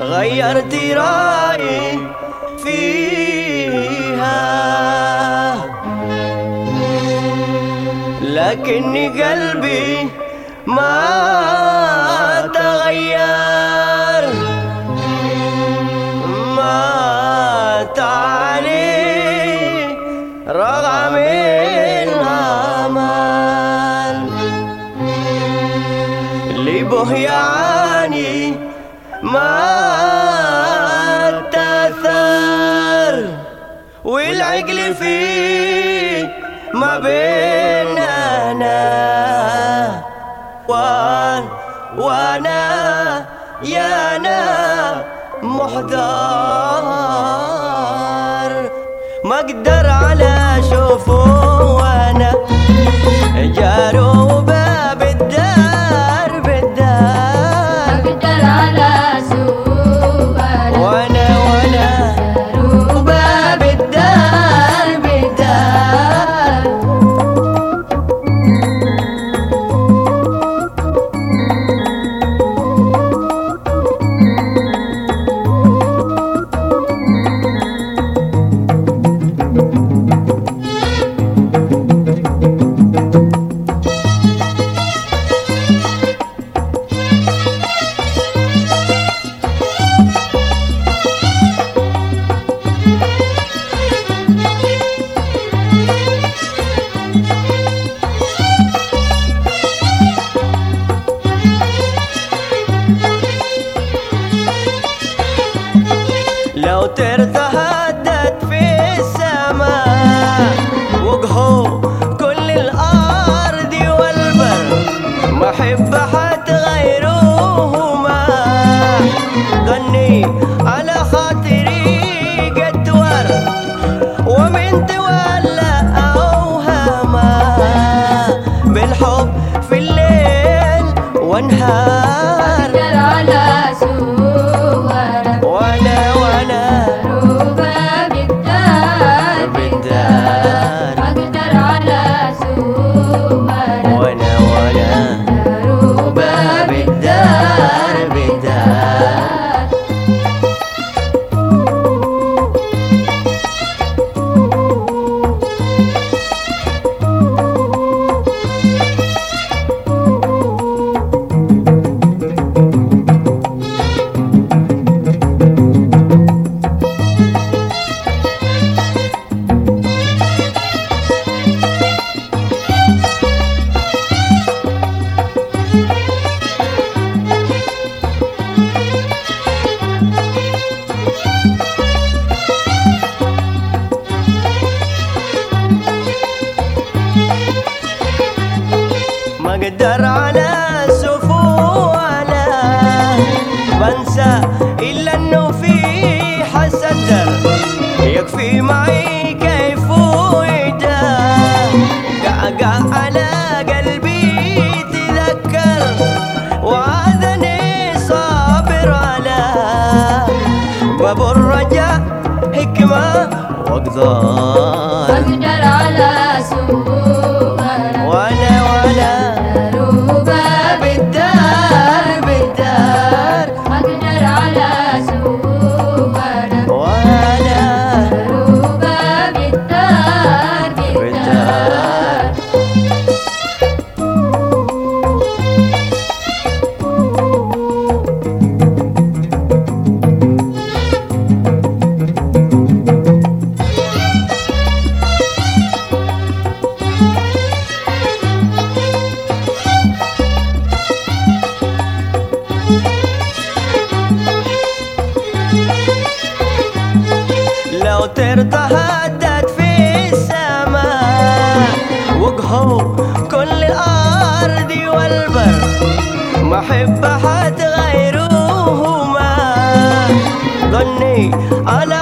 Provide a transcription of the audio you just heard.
غيرت رأيي فيها لكن قلبي ما تغير. ما تعلي رغم الأمل. لبهياني ما تثر والعقل فيه ما بيننا وان وأنا يا أنا محضر. ما أقدر على لو ترتهدت في السماء وقهو كل الأرض والبر محبة حتغيروهما غني على خاطري قدور ومن تولى أوهما بالحب في الليل وانهار. أقدر على سفوله بنسى إلا أنه في حسدر يكفي معي كيف ويدا قعقع على قلبي تذكر. وعاذني صابر على. باب الرجاء حكمة وأقدار. لو ترتهدت في السماء. وقهو كل الأرض والبر. محبة حتغيروهما ظني على